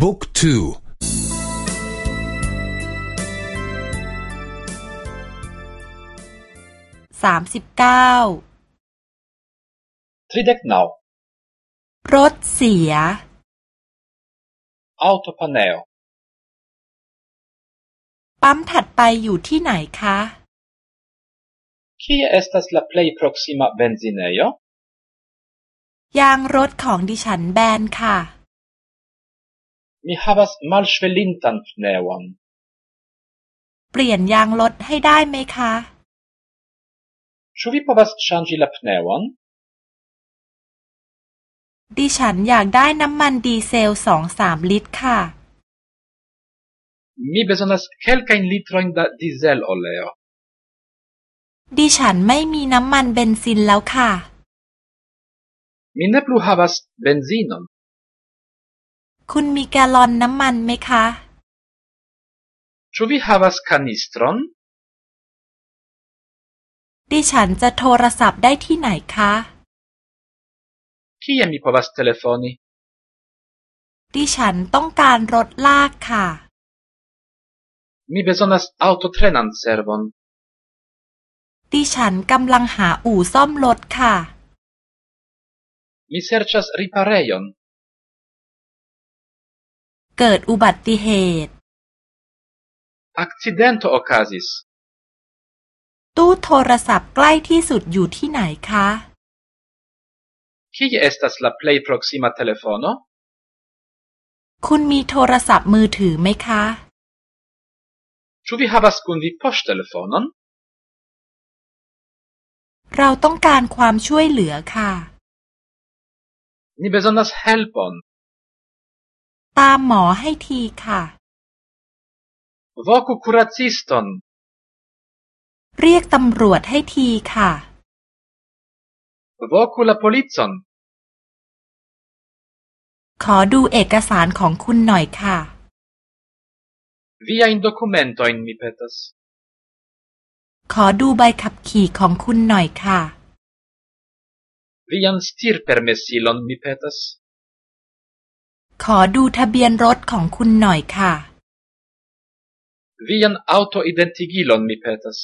บุ๊กทูสามสิบเก้าทริเด็กนาวรถเสีย autopaneo ปั๊มถัดไปอยู่ที่ไหนคะ Kie estas la plej proksima benzinejo? ยางรถของดิฉันแบนค่ะ Mi havas malŝvelintan pneon. เปลี่ยนยางรถให้ได้ไหมคะ Ĉu vi povas ŝanĝi la pneon? ดิฉันอยากได้น้ำมันดีเซลสองสามลิตรค่ะ Mi bezonas kelkajn litrojn da dizeloleo. ดิฉันไม่มีน้ำมันเบนซินแล้วค่ะ Mi ne plu havas benzinon. คุณมีแกลลอนน้ำมันไหมคะ Ĉu vi havas kanistron? ดิฉันจะโทรศัพท์ได้ที่ไหนคะ Kie mi povas telefoni? ดิฉันต้องการรถลากค่ะ Mi bezonas aŭtotrenan servon. ดิฉันกำลังหาอู่ซ่อมรถค่ะ Mi serĉas riparejon. เกิดอุบัติเหตุ Akcidento okazis. ตู้โทรศัพท์ใกล้ที่สุดอยู่ที่ไหนคะ Kie estas la plej proksima telefono? คุณมีโทรศัพท์มือถือไหมคะ Ĉu vi havas kun vi poŝtelefonon? เราต้องการความช่วยเหลือค่ะ Ni bezonas helpon. ตามหมอให้ทีค่ะ Voku kuraciston. เรียกตำรวจให้ทีค่ะ Voku la policon. ขอดูเอกสารของคุณหน่อยค่ะ Viajn dokumentojn mi petas. ขอดูใบขับขี่ของคุณหน่อยค่ะ Vian stirpermesilon mi petas. ขอดูทะเบียนรถของคุณหน่อยค่ะ Vian aŭtoidentigilon mi petas.